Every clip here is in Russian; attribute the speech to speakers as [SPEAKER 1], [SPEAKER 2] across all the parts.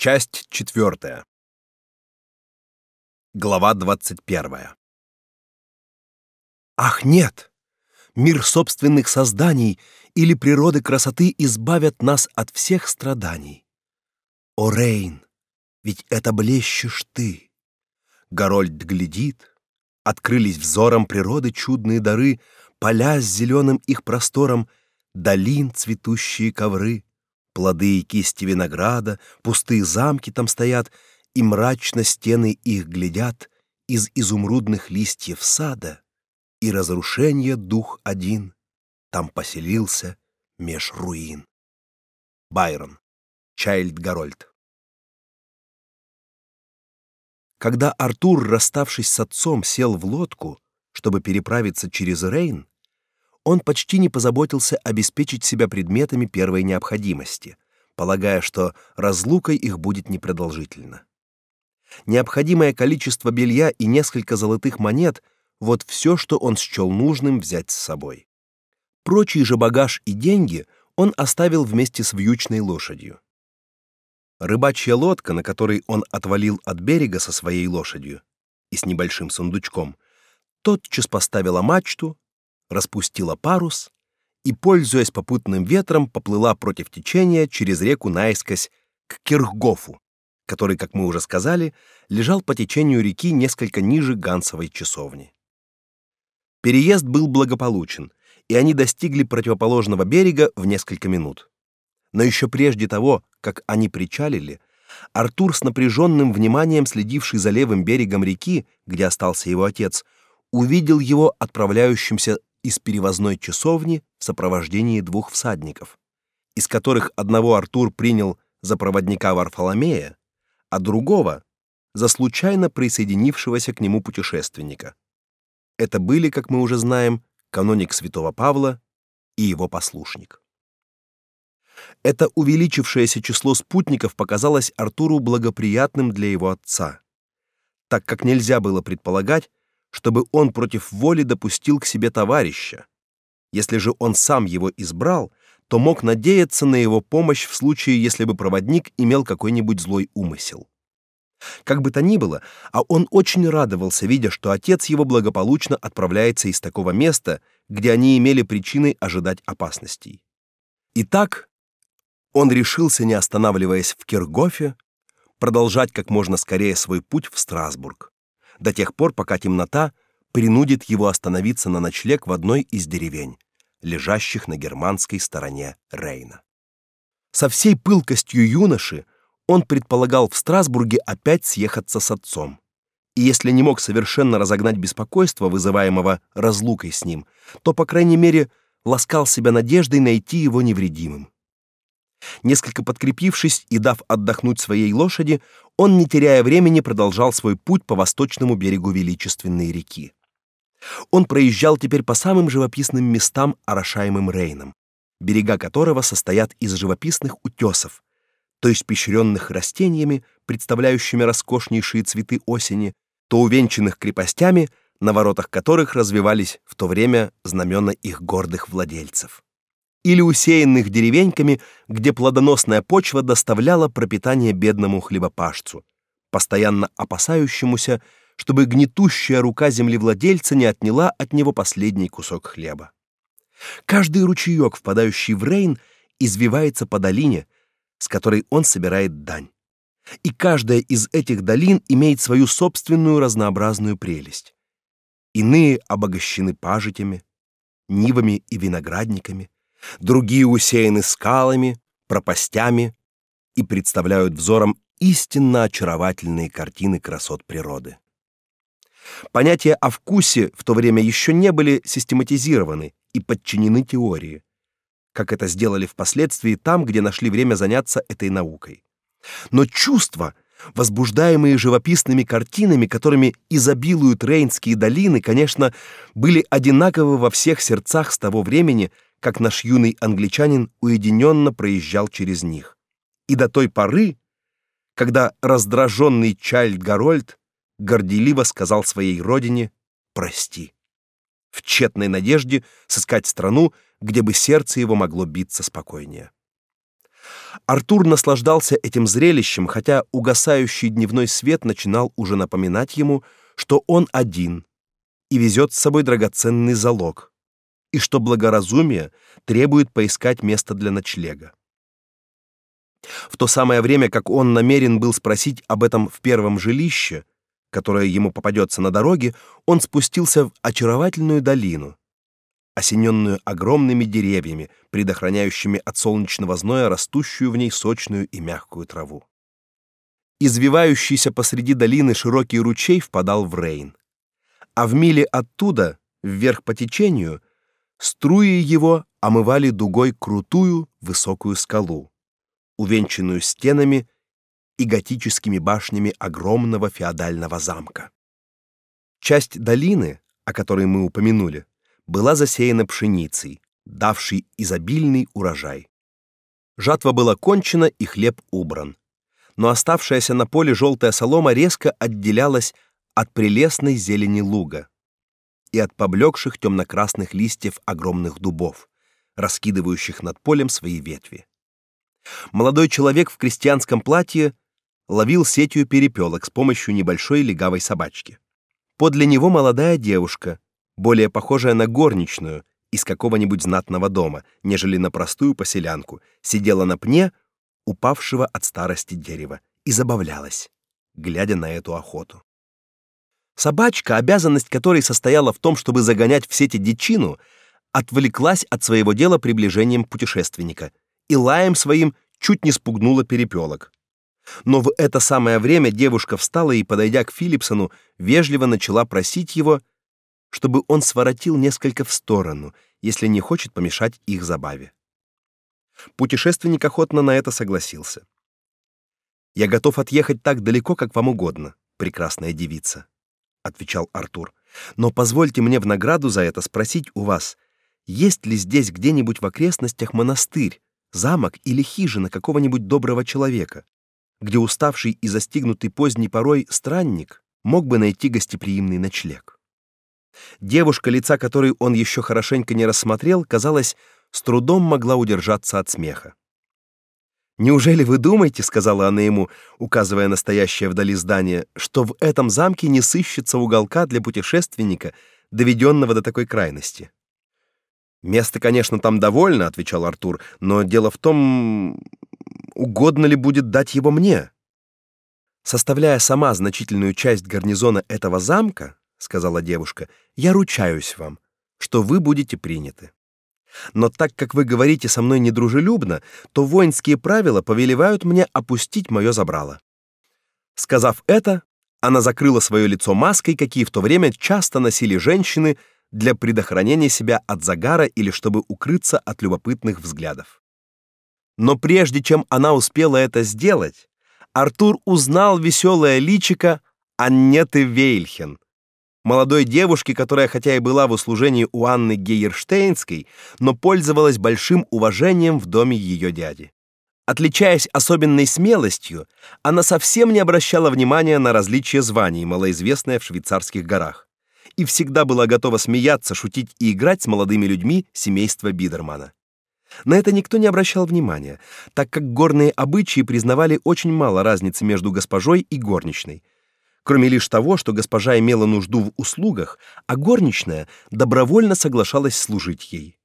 [SPEAKER 1] Часть четвертая. Глава двадцать первая. Ах, нет! Мир собственных созданий или природы красоты избавят нас от всех страданий. О, Рейн, ведь это блещешь ты. Горольд глядит, открылись взором природы чудные дары, поля с зеленым их простором, долин цветущие ковры плоды и кисти винограда, пустые замки там стоят, и мрачно стены их глядят из изумрудных листьев сада, и разрушение дух один там поселился меж руин. Байрон, Чайльд Гарольд. Когда Артур, расставшись с отцом, сел в лодку, чтобы переправиться через Рейн, он почти не позаботился обеспечить себя предметами первой необходимости, полагая, что разлукой их будет непродолжительно. Необходимое количество белья и несколько золотых монет — вот все, что он счел нужным взять с собой. Прочий же багаж и деньги он оставил вместе с вьючной лошадью. Рыбачья лодка, на которой он отвалил от берега со своей лошадью и с небольшим сундучком, тотчас поставила мачту, распустила парус и, пользуясь попутным ветром, поплыла против течения через реку наискось к Кирхгофу, который, как мы уже сказали, лежал по течению реки несколько ниже Гансовой часовни. Переезд был благополучен, и они достигли противоположного берега в несколько минут. Но еще прежде того, как они причалили, Артур с напряженным вниманием следивший за левым берегом реки, где остался его отец, увидел его отправляющимся из перевозной часовни в сопровождении двух всадников, из которых одного Артур принял за проводника Варфоломея, а другого за случайно присоединившегося к нему путешественника. Это были, как мы уже знаем, каноник Святого Павла и его послушник. Это увеличившееся число спутников показалось Артуру благоприятным для его отца, так как нельзя было предполагать, чтобы он против воли допустил к себе товарища. Если же он сам его избрал, то мог надеяться на его помощь в случае, если бы проводник имел какой-нибудь злой умысел. Как бы то ни было, а он очень радовался, видя, что отец его благополучно отправляется из такого места, где они имели причины ожидать опасностей. Итак, он решился, не останавливаясь в Киргофе, продолжать как можно скорее свой путь в Страсбург до тех пор, пока темнота принудит его остановиться на ночлег в одной из деревень, лежащих на германской стороне Рейна. Со всей пылкостью юноши он предполагал в Страсбурге опять съехаться с отцом. И если не мог совершенно разогнать беспокойство, вызываемого разлукой с ним, то, по крайней мере, ласкал себя надеждой найти его невредимым. Несколько подкрепившись и дав отдохнуть своей лошади, он, не теряя времени, продолжал свой путь по восточному берегу величественной реки. Он проезжал теперь по самым живописным местам, орошаемым Рейном, берега которого состоят из живописных утесов, то есть пещеренных растениями, представляющими роскошнейшие цветы осени, то увенчанных крепостями, на воротах которых развивались в то время знамена их гордых владельцев или усеянных деревеньками, где плодоносная почва доставляла пропитание бедному хлебопашцу, постоянно опасающемуся, чтобы гнетущая рука землевладельца не отняла от него последний кусок хлеба. Каждый ручеек, впадающий в Рейн, извивается по долине, с которой он собирает дань. И каждая из этих долин имеет свою собственную разнообразную прелесть. Иные обогащены пажитями, нивами и виноградниками, другие усеяны скалами, пропастями и представляют взором истинно очаровательные картины красот природы. Понятия о вкусе в то время еще не были систематизированы и подчинены теории, как это сделали впоследствии там, где нашли время заняться этой наукой. Но чувства, возбуждаемые живописными картинами, которыми изобилуют рейнские долины, конечно, были одинаковы во всех сердцах с того времени, как наш юный англичанин уединенно проезжал через них. И до той поры, когда раздраженный Чайльд Гарольд горделиво сказал своей родине «прости», в тщетной надежде сыскать страну, где бы сердце его могло биться спокойнее. Артур наслаждался этим зрелищем, хотя угасающий дневной свет начинал уже напоминать ему, что он один и везет с собой драгоценный залог, и что благоразумие требует поискать место для ночлега. В то самое время, как он намерен был спросить об этом в первом жилище, которое ему попадется на дороге, он спустился в очаровательную долину, осененную огромными деревьями, предохраняющими от солнечного зноя растущую в ней сочную и мягкую траву. Извивающийся посреди долины широкий ручей впадал в Рейн, а в миле оттуда, вверх по течению, струи его омывали дугой крутую высокую скалу, увенчанную стенами и готическими башнями огромного феодального замка. Часть долины, о которой мы упомянули, была засеяна пшеницей, давшей изобильный урожай. Жатва была кончена и хлеб убран. Но оставшаяся на поле желтая солома резко отделялась от прелестной зелени луга и от поблекших темно-красных листьев огромных дубов, раскидывающих над полем свои ветви. Молодой человек в крестьянском платье ловил сетью перепелок с помощью небольшой легавой собачки. Подле него молодая девушка, более похожая на горничную из какого-нибудь знатного дома, нежели на простую поселянку, сидела на пне упавшего от старости дерева и забавлялась, глядя на эту охоту. Собачка, обязанность которой состояла в том, чтобы загонять в сети дичину, отвлеклась от своего дела приближением путешественника и лаем своим чуть не спугнула перепелок. Но в это самое время девушка встала и, подойдя к Филипсону, вежливо начала просить его чтобы он своротил несколько в сторону, если не хочет помешать их забаве. Путешественник охотно на это согласился. Я готов отъехать так далеко, как вам угодно, прекрасная девица, отвечал Артур. Но позвольте мне в награду за это спросить у вас, есть ли здесь где-нибудь в окрестностях монастырь, замок или хижина какого-нибудь доброго человека, где уставший и застигнутый поздней порой странник мог бы найти гостеприимный ночлег. Девушка, лица которой он еще хорошенько не рассмотрел, казалось, с трудом могла удержаться от смеха. «Неужели вы думаете, — сказала она ему, указывая на стоящее вдали здание, — что в этом замке не сыщется уголка для путешественника, доведенного до такой крайности?» «Места, конечно, там довольно, — отвечал Артур, — но дело в том, угодно ли будет дать его мне. Составляя сама значительную часть гарнизона этого замка, сказала девушка. Я ручаюсь вам, что вы будете приняты. Но так как вы говорите со мной недружелюбно, то воинские правила повелевают мне опустить мое забрало. Сказав это, она закрыла свое лицо маской, какие в то время часто носили женщины для предохранения себя от загара или чтобы укрыться от любопытных взглядов. Но прежде чем она успела это сделать, Артур узнал веселое личико Аннеты Вейльхен, молодой девушки, которая хотя и была в услужении у Анны Гейерштейнской, но пользовалась большим уважением в доме ее дяди. Отличаясь особенной смелостью, она совсем не обращала внимания на различия званий, малоизвестные в швейцарских горах, и всегда была готова смеяться, шутить и играть с молодыми людьми семейства Бидермана. На это никто не обращал внимания, так как горные обычаи признавали очень мало разницы между госпожой и горничной – кроме лишь того, что госпожа имела нужду в услугах, а горничная добровольно соглашалась служить ей.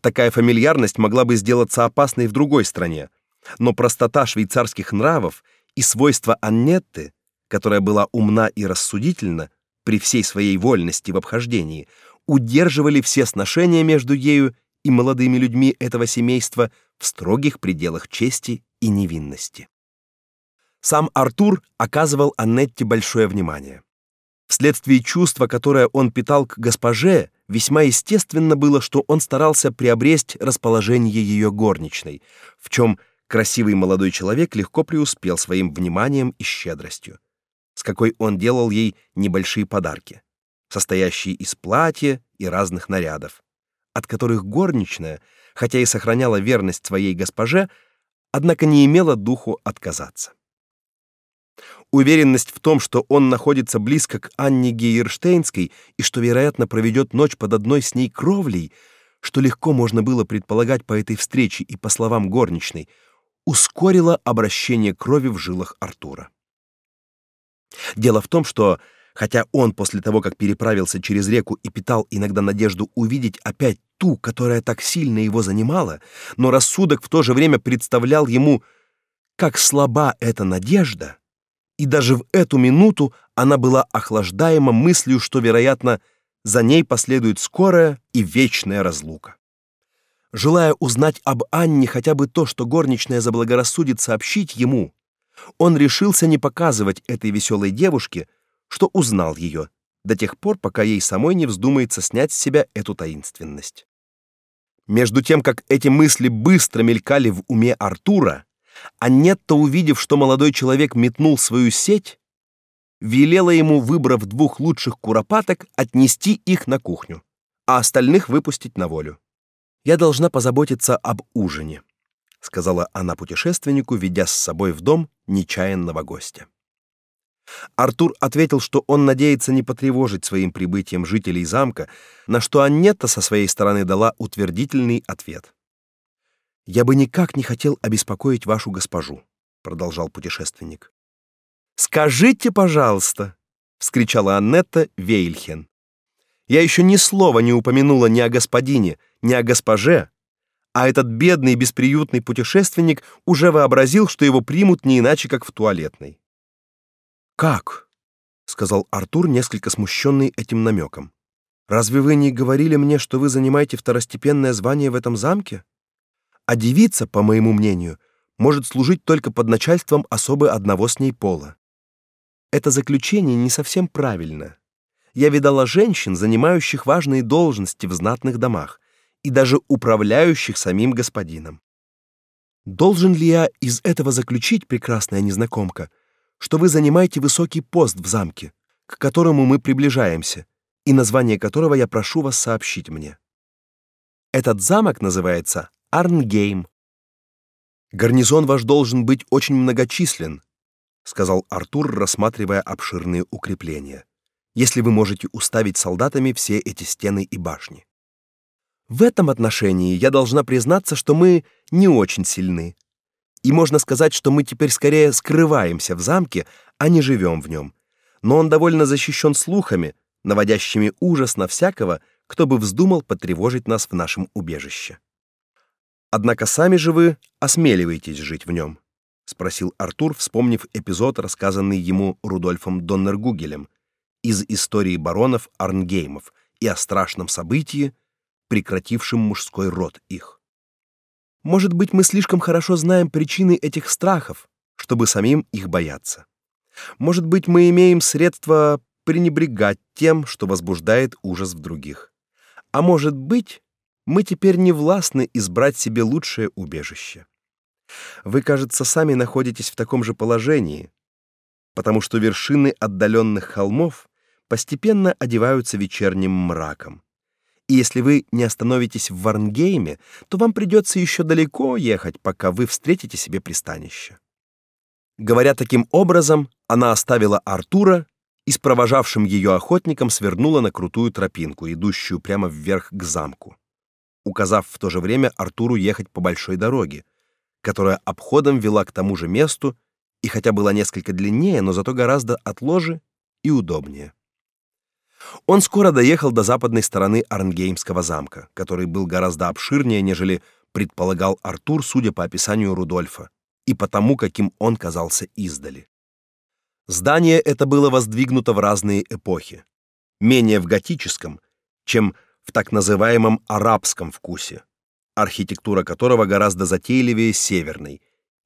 [SPEAKER 1] Такая фамильярность могла бы сделаться опасной в другой стране, но простота швейцарских нравов и свойства Аннетты, которая была умна и рассудительна при всей своей вольности в обхождении, удерживали все сношения между ею и молодыми людьми этого семейства в строгих пределах чести и невинности. Сам Артур оказывал Аннетте большое внимание. Вследствие чувства, которое он питал к госпоже, весьма естественно было, что он старался приобрести расположение ее горничной, в чем красивый молодой человек легко преуспел своим вниманием и щедростью, с какой он делал ей небольшие подарки, состоящие из платья и разных нарядов, от которых горничная, хотя и сохраняла верность своей госпоже, однако не имела духу отказаться. Уверенность в том, что он находится близко к Анне Гейерштейнской и что, вероятно, проведет ночь под одной с ней кровлей, что легко можно было предполагать по этой встрече и по словам горничной, ускорило обращение крови в жилах Артура. Дело в том, что хотя он после того, как переправился через реку и питал иногда надежду увидеть опять ту, которая так сильно его занимала, но рассудок в то же время представлял ему, как слаба эта надежда, и даже в эту минуту она была охлаждаема мыслью, что, вероятно, за ней последует скорая и вечная разлука. Желая узнать об Анне хотя бы то, что горничная заблагорассудит сообщить ему, он решился не показывать этой веселой девушке, что узнал ее, до тех пор, пока ей самой не вздумается снять с себя эту таинственность. Между тем, как эти мысли быстро мелькали в уме Артура, Аннетта, увидев, что молодой человек метнул свою сеть, велела ему, выбрав двух лучших куропаток, отнести их на кухню, а остальных выпустить на волю. Я должна позаботиться об ужине, сказала она путешественнику, ведя с собой в дом нечаянного гостя. Артур ответил, что он надеется не потревожить своим прибытием жителей замка, на что Аннетта со своей стороны дала утвердительный ответ. Я бы никак не хотел обеспокоить вашу госпожу, продолжал путешественник. Скажите, пожалуйста, вскричала Аннетта Вейльхен. Я еще ни слова не упомянула ни о господине, ни о госпоже, а этот бедный бесприютный путешественник уже вообразил, что его примут не иначе, как в туалетной. Как? сказал Артур, несколько смущенный этим намеком. Разве вы не говорили мне, что вы занимаете второстепенное звание в этом замке? А девица, по моему мнению, может служить только под начальством особы одного с ней пола. Это заключение не совсем правильно. Я видала женщин, занимающих важные должности в знатных домах и даже управляющих самим господином. Должен ли я из этого заключить, прекрасная незнакомка, что вы занимаете высокий пост в замке, к которому мы приближаемся, и название которого я прошу вас сообщить мне? Этот замок называется Арнгейм. Гарнизон ваш должен быть очень многочислен, сказал Артур, рассматривая обширные укрепления. Если вы можете уставить солдатами все эти стены и башни. В этом отношении я должна признаться, что мы не очень сильны. И можно сказать, что мы теперь скорее скрываемся в замке, а не живем в нем. Но он довольно защищен слухами, наводящими ужас на всякого, кто бы вздумал потревожить нас в нашем убежище. Однако сами же вы осмеливаетесь жить в нем спросил Артур, вспомнив эпизод, рассказанный ему Рудольфом Доннергугелем из истории баронов Арнгеймов и о страшном событии, прекратившем мужской род их. Может быть, мы слишком хорошо знаем причины этих страхов, чтобы самим их бояться. Может быть, мы имеем средства пренебрегать тем, что возбуждает ужас в других. А может быть, мы теперь не властны избрать себе лучшее убежище. Вы, кажется, сами находитесь в таком же положении, потому что вершины отдаленных холмов постепенно одеваются вечерним мраком. И если вы не остановитесь в Варнгейме, то вам придется еще далеко ехать, пока вы встретите себе пристанище. Говоря таким образом, она оставила Артура и с провожавшим ее охотником свернула на крутую тропинку, идущую прямо вверх к замку, указав в то же время Артуру ехать по большой дороге, которая обходом вела к тому же месту и хотя была несколько длиннее, но зато гораздо отложе и удобнее. Он скоро доехал до западной стороны Арнгеймского замка, который был гораздо обширнее, нежели предполагал Артур, судя по описанию Рудольфа, и потому, каким он казался издали. Здание это было воздвигнуто в разные эпохи, менее в готическом, чем в так называемом арабском вкусе, архитектура которого гораздо затейливее северной,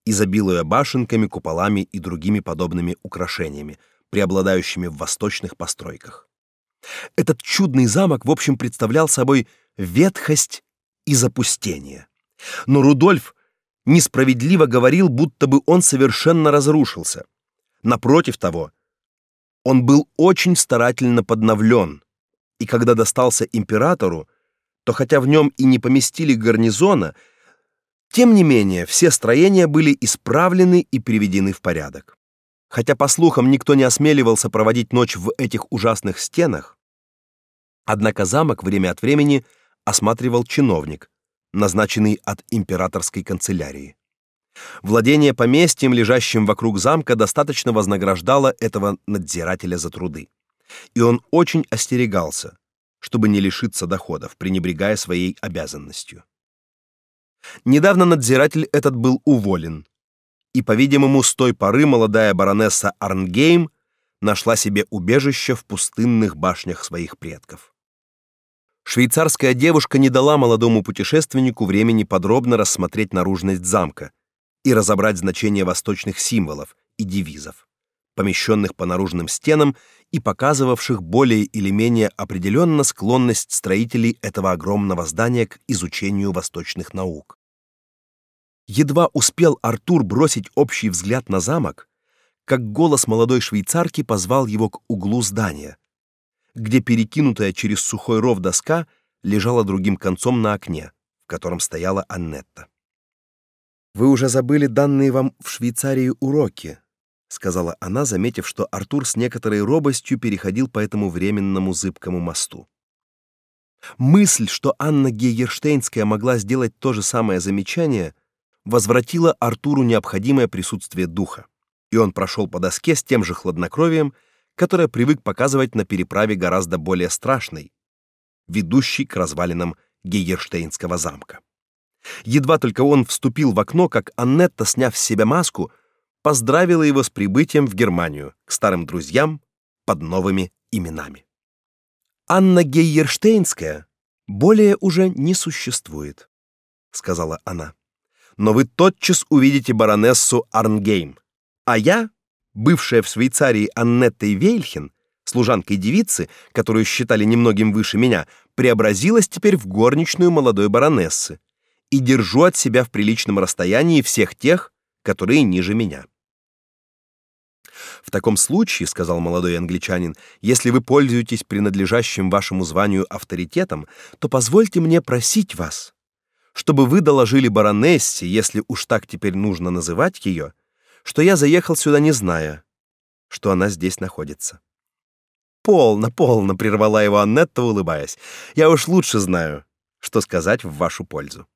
[SPEAKER 1] изобилуя башенками, куполами и другими подобными украшениями, преобладающими в восточных постройках. Этот чудный замок, в общем, представлял собой ветхость и запустение. Но Рудольф несправедливо говорил, будто бы он совершенно разрушился. Напротив того, он был очень старательно подновлен, и когда достался императору, то хотя в нем и не поместили гарнизона, тем не менее все строения были исправлены и приведены в порядок. Хотя по слухам никто не осмеливался проводить ночь в этих ужасных стенах, однако замок время от времени осматривал чиновник, назначенный от императорской канцелярии. Владение поместьем, лежащим вокруг замка, достаточно вознаграждало этого надзирателя за труды. И он очень остерегался, чтобы не лишиться доходов, пренебрегая своей обязанностью. Недавно надзиратель этот был уволен, и, по-видимому, с той поры молодая баронесса Арнгейм нашла себе убежище в пустынных башнях своих предков. Швейцарская девушка не дала молодому путешественнику времени подробно рассмотреть наружность замка и разобрать значение восточных символов и девизов, помещенных по наружным стенам и показывавших более или менее определенно склонность строителей этого огромного здания к изучению восточных наук. Едва успел Артур бросить общий взгляд на замок, как голос молодой швейцарки позвал его к углу здания, где перекинутая через сухой ров доска лежала другим концом на окне, в котором стояла Аннетта. Вы уже забыли данные вам в Швейцарии уроки, сказала она, заметив, что Артур с некоторой робостью переходил по этому временному зыбкому мосту. Мысль, что Анна Гейерштейнская могла сделать то же самое замечание, возвратила Артуру необходимое присутствие духа, и он прошел по доске с тем же хладнокровием, которое привык показывать на переправе гораздо более страшной, ведущей к развалинам Гейерштейнского замка. Едва только он вступил в окно, как Аннетта, сняв с себя маску, поздравила его с прибытием в Германию к старым друзьям под новыми именами. Анна Гейерштейнская более уже не существует, сказала она. Но вы тотчас увидите баронессу Арнгейм, а я, бывшая в Швейцарии Аннеттой Вейльхен, служанкой девицы, которую считали немногим выше меня, преобразилась теперь в горничную молодой баронессы и держу от себя в приличном расстоянии всех тех, которые ниже меня. В таком случае, сказал молодой англичанин, если вы пользуетесь принадлежащим вашему званию авторитетом, то позвольте мне просить вас, чтобы вы доложили баронессе, если уж так теперь нужно называть ее, что я заехал сюда не зная, что она здесь находится. Полно, полно, прервала его Аннетта, улыбаясь. Я уж лучше знаю, что сказать в вашу пользу.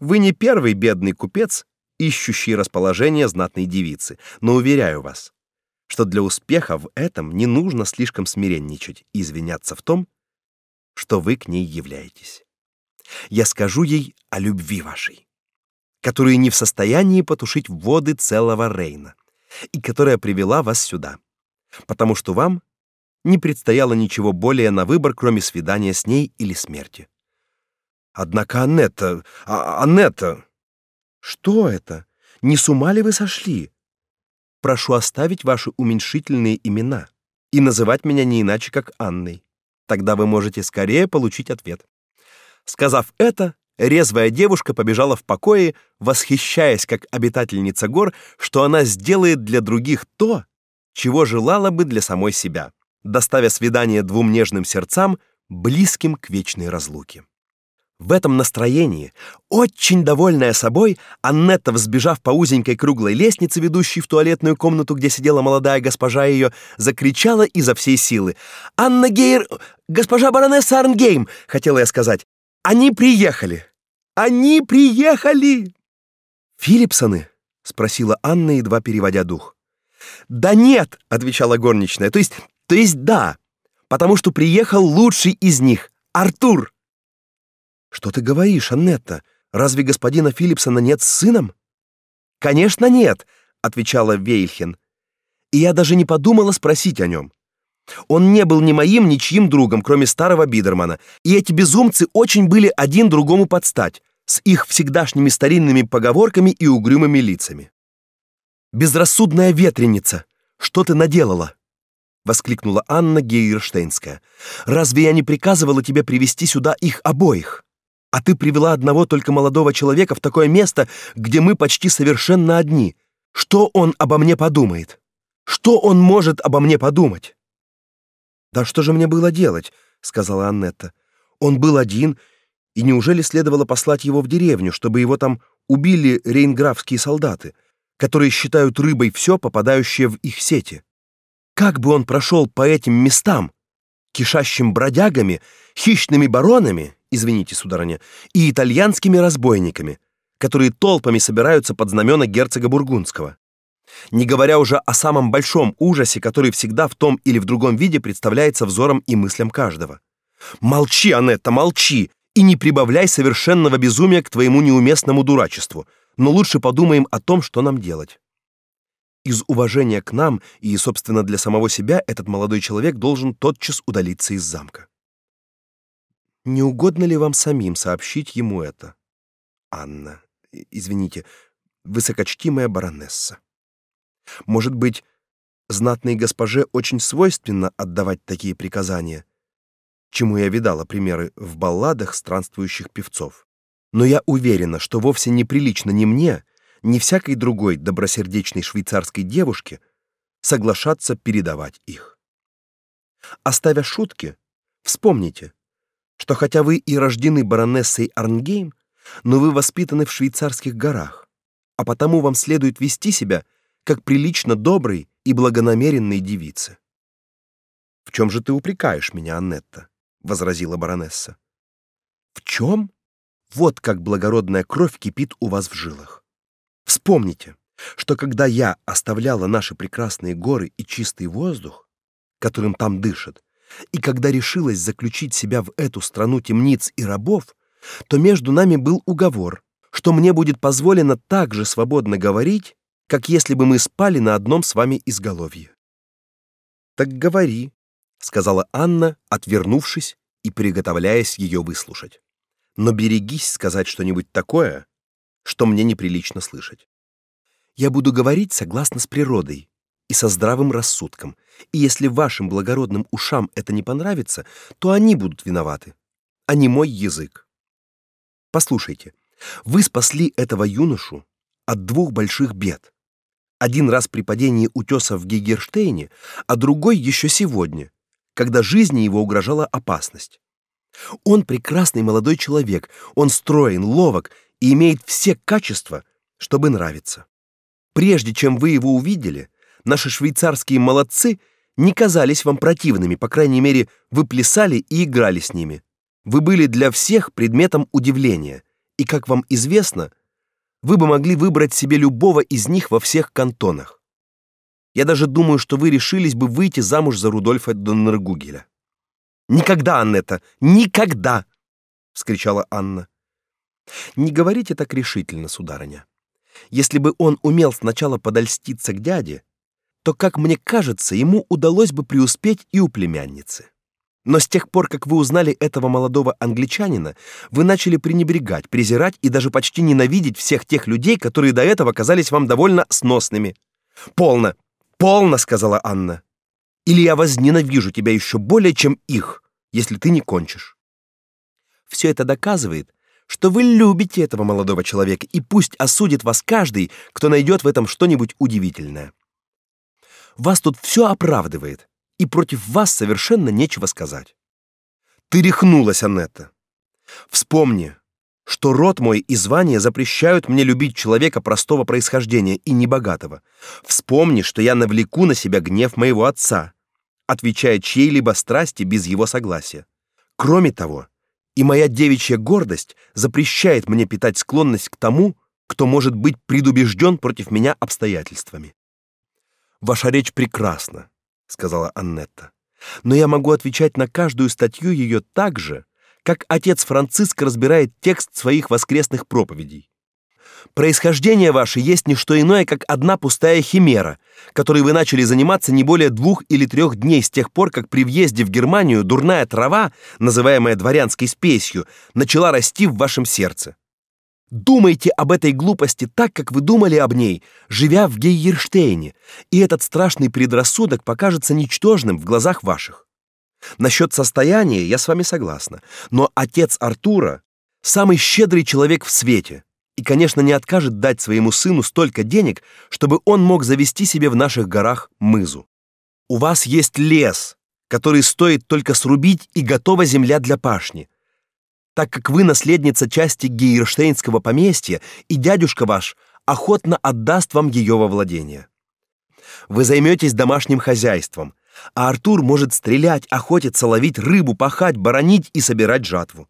[SPEAKER 1] Вы не первый бедный купец, ищущий расположение знатной девицы, но уверяю вас, что для успеха в этом не нужно слишком смиренничать и извиняться в том, что вы к ней являетесь. Я скажу ей о любви вашей, которая не в состоянии потушить воды целого Рейна, и которая привела вас сюда, потому что вам не предстояло ничего более на выбор, кроме свидания с ней или смерти. Однако Аннетта, а, Аннетта, что это? Не с ума ли вы сошли? Прошу оставить ваши уменьшительные имена и называть меня не иначе, как Анной. Тогда вы можете скорее получить ответ. Сказав это, резвая девушка побежала в покое, восхищаясь как обитательница гор, что она сделает для других то, чего желала бы для самой себя, доставя свидание двум нежным сердцам, близким к вечной разлуке. В этом настроении, очень довольная собой, Аннетта, взбежав по узенькой круглой лестнице, ведущей в туалетную комнату, где сидела молодая госпожа ее, закричала изо всей силы: "Анна Гейр, госпожа баронесса Арнгейм", хотела я сказать. "Они приехали. Они приехали!" "Филипсоны?" спросила Анна, едва переводя дух. "Да нет", отвечала горничная. "То есть, то есть да, потому что приехал лучший из них, Артур". Что ты говоришь, Аннетта? Разве господина Филипсона нет с сыном? Конечно, нет, отвечала Вейльхен. И я даже не подумала спросить о нем. Он не был ни моим, ни чьим другом, кроме старого Бидермана, и эти безумцы очень были один другому подстать, с их всегдашними старинными поговорками и угрюмыми лицами. Безрассудная ветреница, что ты наделала? воскликнула Анна Гейерштейнская. Разве я не приказывала тебе привести сюда их обоих? А ты привела одного только молодого человека в такое место, где мы почти совершенно одни. Что он обо мне подумает? Что он может обо мне подумать? Да что же мне было делать, сказала Аннетта. Он был один, и неужели следовало послать его в деревню, чтобы его там убили рейнграфские солдаты, которые считают рыбой все, попадающее в их сети? Как бы он прошел по этим местам, кишащим бродягами, хищными баронами извините, сударыня, и итальянскими разбойниками, которые толпами собираются под знамена герцога Бургундского. Не говоря уже о самом большом ужасе, который всегда в том или в другом виде представляется взором и мыслям каждого. Молчи, Анетта, молчи, и не прибавляй совершенного безумия к твоему неуместному дурачеству. Но лучше подумаем о том, что нам делать. Из уважения к нам и, собственно, для самого себя этот молодой человек должен тотчас удалиться из замка. Не угодно ли вам самим сообщить ему это? Анна, извините, высокочтимая баронесса. Может быть, знатной госпоже очень свойственно отдавать такие приказания, чему я видала примеры в балладах странствующих певцов. Но я уверена, что вовсе неприлично ни мне, ни всякой другой добросердечной швейцарской девушке соглашаться передавать их. Оставя шутки, вспомните, что хотя вы и рождены баронессой Арнгейм, но вы воспитаны в швейцарских горах, а потому вам следует вести себя как прилично доброй и благонамеренной девице. В чем же ты упрекаешь меня, Аннетта? возразила баронесса. В чем? Вот как благородная кровь кипит у вас в жилах. Вспомните, что когда я оставляла наши прекрасные горы и чистый воздух, которым там дышат, и когда решилась заключить себя в эту страну темниц и рабов, то между нами был уговор, что мне будет позволено так же свободно говорить, как если бы мы спали на одном с вами изголовье. Так говори, сказала Анна, отвернувшись и приготовляясь ее выслушать. Но берегись сказать что-нибудь такое, что мне неприлично слышать. Я буду говорить согласно с природой и со здравым рассудком. И если вашим благородным ушам это не понравится, то они будут виноваты, а не мой язык. Послушайте, вы спасли этого юношу от двух больших бед. Один раз при падении утеса в Гегерштейне, а другой еще сегодня, когда жизни его угрожала опасность. Он прекрасный молодой человек, он строен, ловок и имеет все качества, чтобы нравиться. Прежде чем вы его увидели, наши швейцарские молодцы не казались вам противными, по крайней мере, вы плясали и играли с ними. Вы были для всех предметом удивления, и, как вам известно, вы бы могли выбрать себе любого из них во всех кантонах. Я даже думаю, что вы решились бы выйти замуж за Рудольфа Доннергугеля. Никогда, Аннета, никогда, вскричала Анна. Не говорите так решительно, сударыня. Если бы он умел сначала подольститься к дяде, то, как мне кажется, ему удалось бы преуспеть и у племянницы. Но с тех пор, как вы узнали этого молодого англичанина, вы начали пренебрегать, презирать и даже почти ненавидеть всех тех людей, которые до этого казались вам довольно сносными. Полно, «Полно», — сказала Анна. «Или я возненавижу тебя еще более, чем их, если ты не кончишь». Все это доказывает, что вы любите этого молодого человека, и пусть осудит вас каждый, кто найдет в этом что-нибудь удивительное. Вас тут все оправдывает, и против вас совершенно нечего сказать. Ты рехнулась, Аннетта. Вспомни, что род мой и звание запрещают мне любить человека простого происхождения и небогатого. Вспомни, что я навлеку на себя гнев моего отца, отвечая чьей-либо страсти без его согласия. Кроме того, и моя девичья гордость запрещает мне питать склонность к тому, кто может быть предубежден против меня обстоятельствами. Ваша речь прекрасна, сказала Аннетта. Но я могу отвечать на каждую статью ее так же, как отец Франциск разбирает текст своих воскресных проповедей. Происхождение ваше есть не что иное, как одна пустая химера, которой вы начали заниматься не более двух или трех дней с тех пор, как при въезде в Германию дурная трава, называемая дворянской спесью, начала расти в вашем сердце. Думайте об этой глупости так, как вы думали об ней, живя в Гейерштейне, и этот страшный предрассудок покажется ничтожным в глазах ваших. Насчет состояния я с вами согласна, но отец Артура самый щедрый человек в свете и, конечно, не откажет дать своему сыну столько денег, чтобы он мог завести себе в наших горах мызу. У вас есть лес, который стоит только срубить, и готова земля для пашни. Так как вы наследница части Гейерштейнского поместья, и дядюшка ваш охотно отдаст вам ее во владение. Вы займетесь домашним хозяйством, а Артур может стрелять, охотиться, ловить рыбу, пахать, баранить и собирать жатву.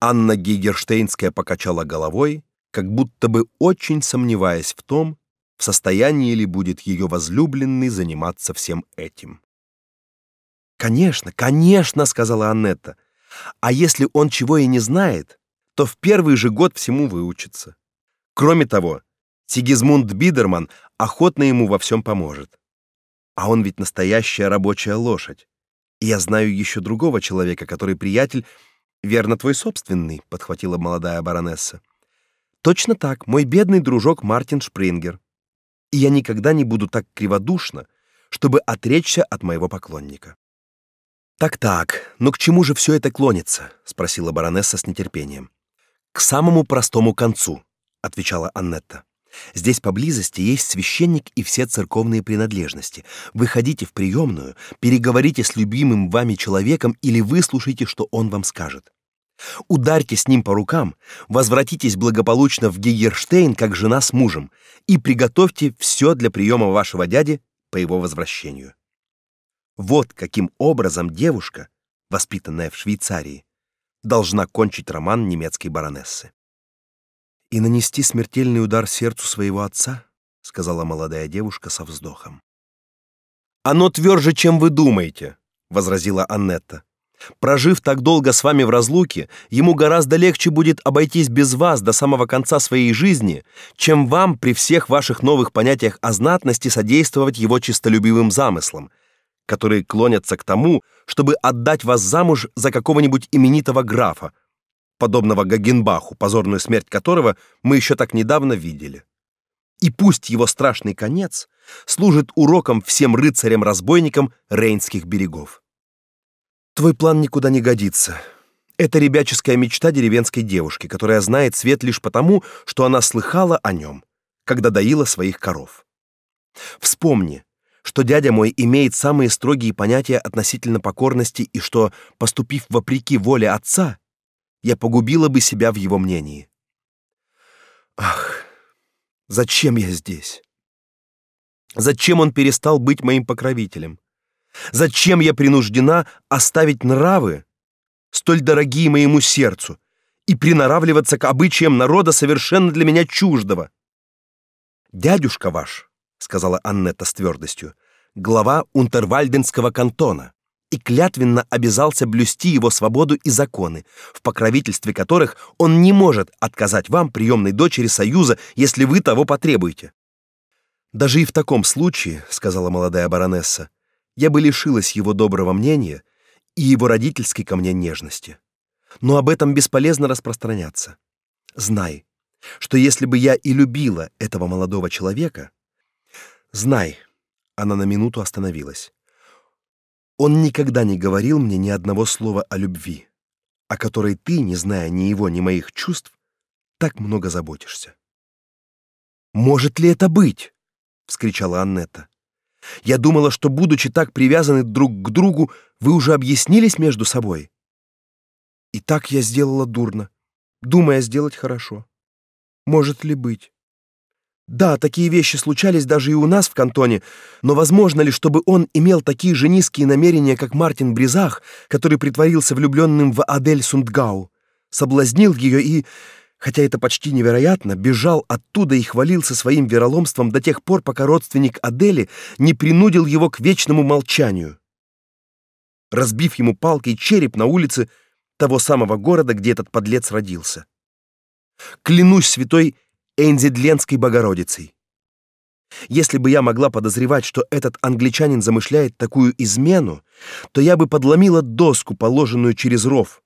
[SPEAKER 1] Анна Гейгерштейнская покачала головой, как будто бы очень сомневаясь в том, в состоянии ли будет ее возлюбленный заниматься всем этим. «Конечно, конечно», — сказала Аннетта. «А если он чего и не знает, то в первый же год всему выучится. Кроме того, Сигизмунд Бидерман охотно ему во всем поможет. А он ведь настоящая рабочая лошадь. И я знаю еще другого человека, который приятель, верно твой собственный, подхватила молодая баронесса. Точно так, мой бедный дружок Мартин Шпрингер. И я никогда не буду так криводушна, чтобы отречься от моего поклонника. Так-так, но к чему же все это клонится? спросила баронесса с нетерпением. К самому простому концу, отвечала Аннетта. Здесь поблизости есть священник и все церковные принадлежности. Выходите в приемную, переговорите с любимым вами человеком или выслушайте, что он вам скажет. Ударьте с ним по рукам, возвратитесь благополучно в Гейерштейн, как жена с мужем, и приготовьте все для приема вашего дяди по его возвращению. Вот каким образом девушка, воспитанная в Швейцарии, должна кончить роман немецкой баронессы. И нанести смертельный удар сердцу своего отца, сказала молодая девушка со вздохом. Оно тверже, чем вы думаете, возразила Аннетта. Прожив так долго с вами в разлуке, ему гораздо легче будет обойтись без вас до самого конца своей жизни, чем вам при всех ваших новых понятиях о знатности содействовать его чистолюбивым замыслам, которые клонятся к тому, чтобы отдать вас замуж за какого-нибудь именитого графа, подобного Гагенбаху, позорную смерть которого мы еще так недавно видели. И пусть его страшный конец служит уроком всем рыцарям-разбойникам рейнских берегов. Твой план никуда не годится. Это ребяческая мечта деревенской девушки, которая знает свет лишь потому, что она слыхала о нем, когда доила своих коров. Вспомни, что дядя мой имеет самые строгие понятия относительно покорности и что, поступив вопреки воле отца, я погубила бы себя в его мнении. Ах, зачем я здесь? Зачем он перестал быть моим покровителем? Зачем я принуждена оставить нравы, столь дорогие моему сердцу, и приноравливаться к обычаям народа совершенно для меня чуждого? Дядюшка ваш, сказала Аннетта с твердостью, глава Унтервальденского кантона и клятвенно обязался блюсти его свободу и законы, в покровительстве которых он не может отказать вам, приемной дочери Союза, если вы того потребуете. Даже и в таком случае, сказала молодая баронесса, я бы лишилась его доброго мнения и его родительской ко мне нежности. Но об этом бесполезно распространяться. Знай, что если бы я и любила этого молодого человека, знай, она на минуту остановилась. Он никогда не говорил мне ни одного слова о любви, о которой ты, не зная ни его, ни моих чувств, так много заботишься. Может ли это быть? вскричала Аннетта. Я думала, что будучи так привязаны друг к другу, вы уже объяснились между собой. И так я сделала дурно, думая сделать хорошо. Может ли быть? Да, такие вещи случались даже и у нас в кантоне, но возможно ли, чтобы он имел такие же низкие намерения, как Мартин Бризах, который притворился влюбленным в Адель Сундгау, соблазнил ее и, хотя это почти невероятно, бежал оттуда и хвалился своим вероломством до тех пор, пока родственник Адели не принудил его к вечному молчанию, разбив ему палкой череп на улице того самого города, где этот подлец родился. Клянусь святой Энзидленской Богородицей. Если бы я могла подозревать, что этот англичанин замышляет такую измену, то я бы подломила доску, положенную через ров,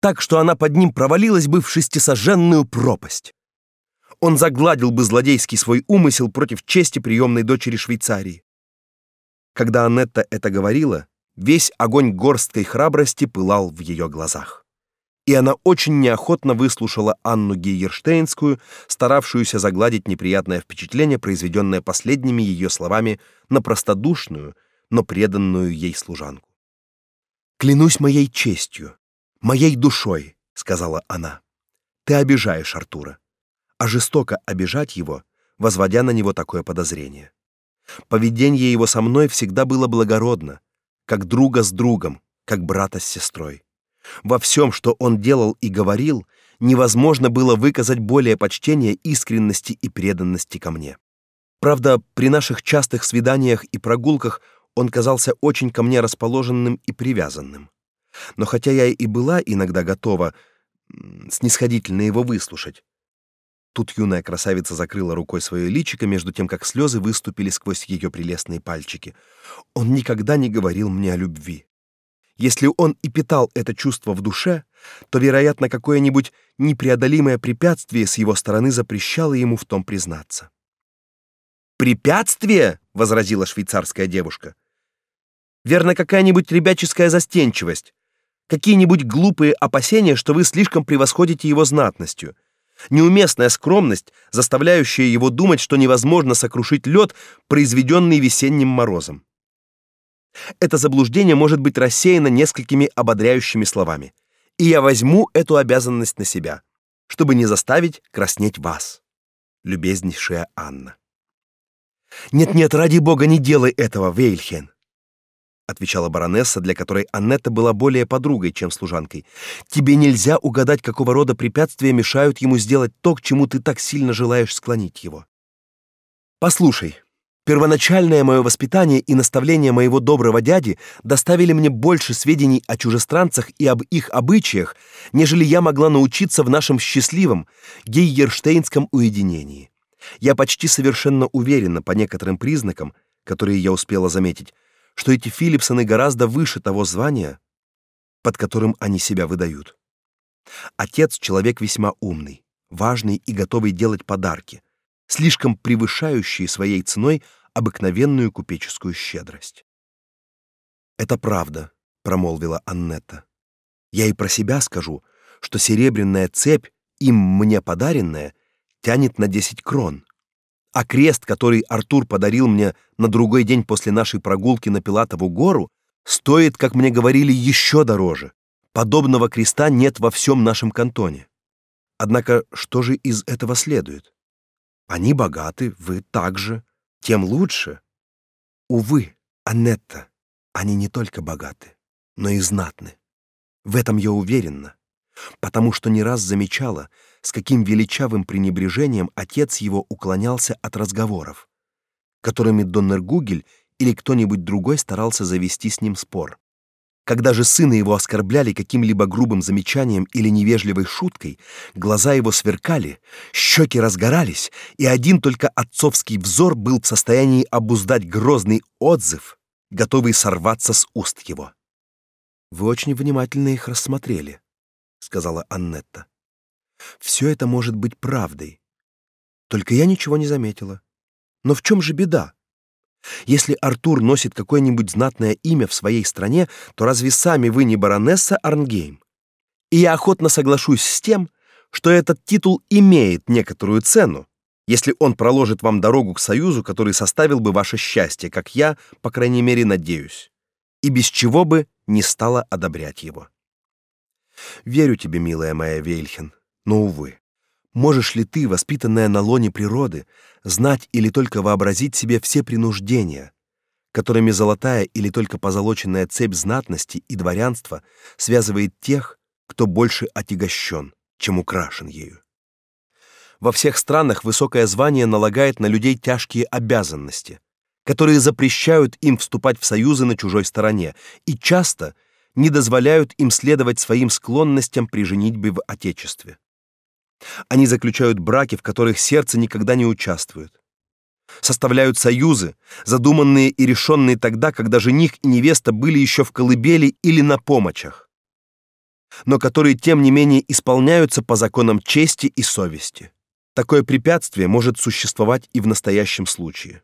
[SPEAKER 1] так что она под ним провалилась бы в шестисоженную пропасть. Он загладил бы злодейский свой умысел против чести приемной дочери Швейцарии. Когда Аннетта это говорила, весь огонь горсткой храбрости пылал в ее глазах и она очень неохотно выслушала Анну Гейерштейнскую, старавшуюся загладить неприятное впечатление, произведенное последними ее словами на простодушную, но преданную ей служанку. «Клянусь моей честью, моей душой», — сказала она, — «ты обижаешь Артура, а жестоко обижать его, возводя на него такое подозрение. Поведение его со мной всегда было благородно, как друга с другом, как брата с сестрой. Во всем, что он делал и говорил, невозможно было выказать более почтения, искренности и преданности ко мне. Правда, при наших частых свиданиях и прогулках он казался очень ко мне расположенным и привязанным. Но хотя я и была иногда готова снисходительно его выслушать, Тут юная красавица закрыла рукой свое личико, между тем как слезы выступили сквозь ее прелестные пальчики. Он никогда не говорил мне о любви. Если он и питал это чувство в душе, то, вероятно, какое-нибудь непреодолимое препятствие с его стороны запрещало ему в том признаться. «Препятствие?» — возразила швейцарская девушка. «Верно, какая-нибудь ребяческая застенчивость, какие-нибудь глупые опасения, что вы слишком превосходите его знатностью» неуместная скромность, заставляющая его думать, что невозможно сокрушить лед, произведенный весенним морозом. Это заблуждение может быть рассеяно несколькими ободряющими словами. И я возьму эту обязанность на себя, чтобы не заставить краснеть вас, любезнейшая Анна. Нет-нет, ради бога, не делай этого, Вейльхен отвечала баронесса, для которой Аннетта была более подругой, чем служанкой. Тебе нельзя угадать, какого рода препятствия мешают ему сделать то, к чему ты так сильно желаешь склонить его. Послушай, первоначальное мое воспитание и наставления моего доброго дяди доставили мне больше сведений о чужестранцах и об их обычаях, нежели я могла научиться в нашем счастливом гейерштейнском уединении. Я почти совершенно уверена по некоторым признакам, которые я успела заметить, что эти Филипсоны гораздо выше того звания, под которым они себя выдают. Отец человек весьма умный, важный и готовый делать подарки, слишком превышающие своей ценой обыкновенную купеческую щедрость. Это правда, промолвила Аннетта. Я и про себя скажу, что серебряная цепь, им мне подаренная, тянет на десять крон а крест, который Артур подарил мне на другой день после нашей прогулки на Пилатову гору, стоит, как мне говорили, еще дороже. Подобного креста нет во всем нашем кантоне. Однако, что же из этого следует? Они богаты, вы также, тем лучше. Увы, Аннетта, они не только богаты, но и знатны. В этом я уверена, потому что не раз замечала, с каким величавым пренебрежением отец его уклонялся от разговоров, которыми Доннер Гугель или кто-нибудь другой старался завести с ним спор. Когда же сына его оскорбляли каким-либо грубым замечанием или невежливой шуткой, глаза его сверкали, щеки разгорались, и один только отцовский взор был в состоянии обуздать грозный отзыв, готовый сорваться с уст его. Вы очень внимательно их рассмотрели, сказала Аннетта. Все это может быть правдой. Только я ничего не заметила. Но в чем же беда? Если Артур носит какое-нибудь знатное имя в своей стране, то разве сами вы не баронесса Арнгейм? И я охотно соглашусь с тем, что этот титул имеет некоторую цену, если он проложит вам дорогу к союзу, который составил бы ваше счастье, как я, по крайней мере, надеюсь, и без чего бы не стала одобрять его. Верю тебе, милая моя Вельхин, но, увы, можешь ли ты, воспитанная на лоне природы, знать или только вообразить себе все принуждения, которыми золотая или только позолоченная цепь знатности и дворянства связывает тех, кто больше отягощен, чем украшен ею? Во всех странах высокое звание налагает на людей тяжкие обязанности, которые запрещают им вступать в союзы на чужой стороне и часто не дозволяют им следовать своим склонностям при женитьбе в отечестве. Они заключают браки, в которых сердце никогда не участвует. Составляют союзы, задуманные и решенные тогда, когда жених и невеста были еще в колыбели или на помочах, но которые тем не менее исполняются по законам чести и совести. Такое препятствие может существовать и в настоящем случае.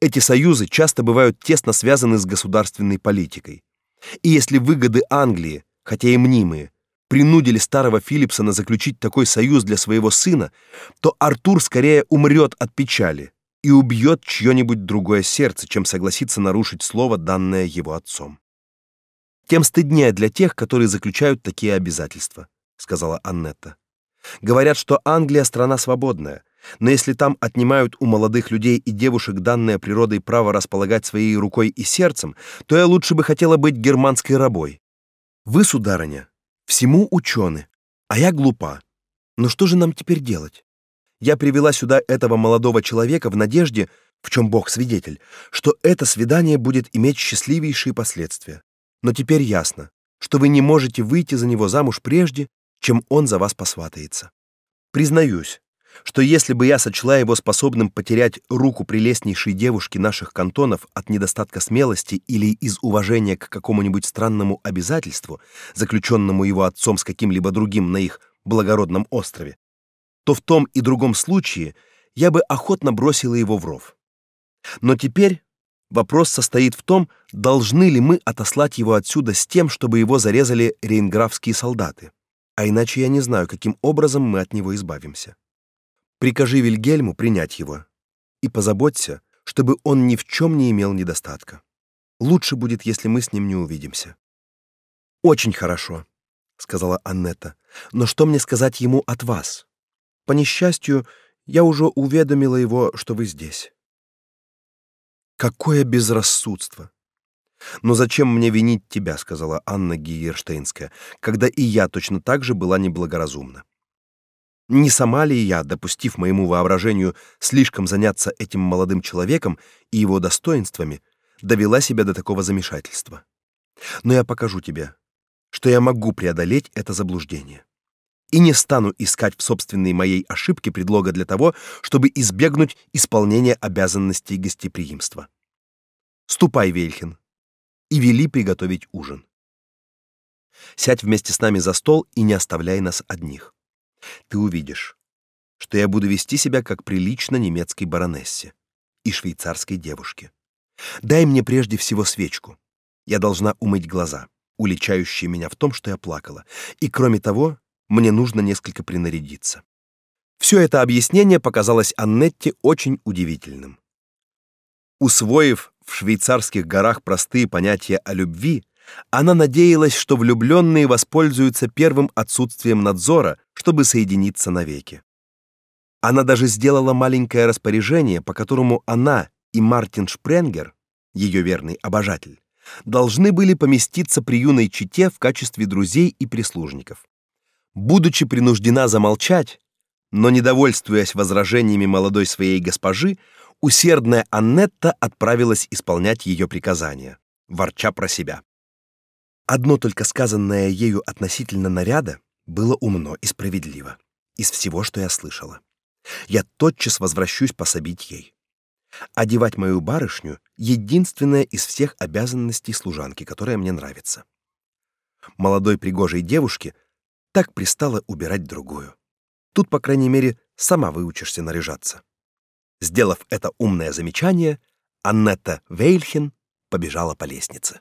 [SPEAKER 1] Эти союзы часто бывают тесно связаны с государственной политикой. И если выгоды Англии, хотя и мнимые, принудили старого Филипсона заключить такой союз для своего сына, то Артур скорее умрет от печали и убьет чье-нибудь другое сердце, чем согласится нарушить слово, данное его отцом. Тем стыднее для тех, которые заключают такие обязательства, сказала Аннетта. Говорят, что Англия страна свободная, но если там отнимают у молодых людей и девушек данное природой право располагать своей рукой и сердцем, то я лучше бы хотела быть германской рабой. Вы, сударыня, Всему учены, а я глупа. Но что же нам теперь делать? Я привела сюда этого молодого человека в надежде, в чем Бог свидетель, что это свидание будет иметь счастливейшие последствия. Но теперь ясно, что вы не можете выйти за него замуж прежде, чем он за вас посватается. Признаюсь, что если бы я сочла его способным потерять руку прелестнейшей девушки наших кантонов от недостатка смелости или из уважения к какому-нибудь странному обязательству, заключенному его отцом с каким-либо другим на их благородном острове, то в том и другом случае я бы охотно бросила его в ров. Но теперь вопрос состоит в том, должны ли мы отослать его отсюда с тем, чтобы его зарезали рейнграфские солдаты. А иначе я не знаю, каким образом мы от него избавимся. Прикажи Вильгельму принять его и позаботься, чтобы он ни в чем не имел недостатка. Лучше будет, если мы с ним не увидимся. Очень хорошо, сказала Аннета. Но что мне сказать ему от вас? По несчастью, я уже уведомила его, что вы здесь. Какое безрассудство! Но зачем мне винить тебя, сказала Анна Гиерштейнская, когда и я точно так же была неблагоразумна. Не сама ли я, допустив моему воображению слишком заняться этим молодым человеком и его достоинствами, довела себя до такого замешательства? Но я покажу тебе, что я могу преодолеть это заблуждение. И не стану искать в собственной моей ошибке предлога для того, чтобы избегнуть исполнения обязанностей гостеприимства. Ступай, Вельхин, и вели приготовить ужин. Сядь вместе с нами за стол и не оставляй нас одних ты увидишь, что я буду вести себя как прилично немецкой баронессе и швейцарской девушке. Дай мне прежде всего свечку. Я должна умыть глаза, уличающие меня в том, что я плакала. И кроме того, мне нужно несколько принарядиться. Все это объяснение показалось Аннетте очень удивительным. Усвоив в швейцарских горах простые понятия о любви, она надеялась, что влюбленные воспользуются первым отсутствием надзора, чтобы соединиться навеки. Она даже сделала маленькое распоряжение, по которому она и Мартин Шпренгер, ее верный обожатель, должны были поместиться при юной чете в качестве друзей и прислужников. Будучи принуждена замолчать, но недовольствуясь возражениями молодой своей госпожи, усердная Аннетта отправилась исполнять ее приказания, ворча про себя. Одно только сказанное ею относительно наряда было умно и справедливо из всего, что я слышала. Я тотчас возвращусь пособить ей. Одевать мою барышню — единственная из всех обязанностей служанки, которая мне нравится. Молодой пригожей девушке так пристало убирать другую. Тут, по крайней мере, сама выучишься наряжаться. Сделав это умное замечание, Аннетта Вейльхен побежала по лестнице.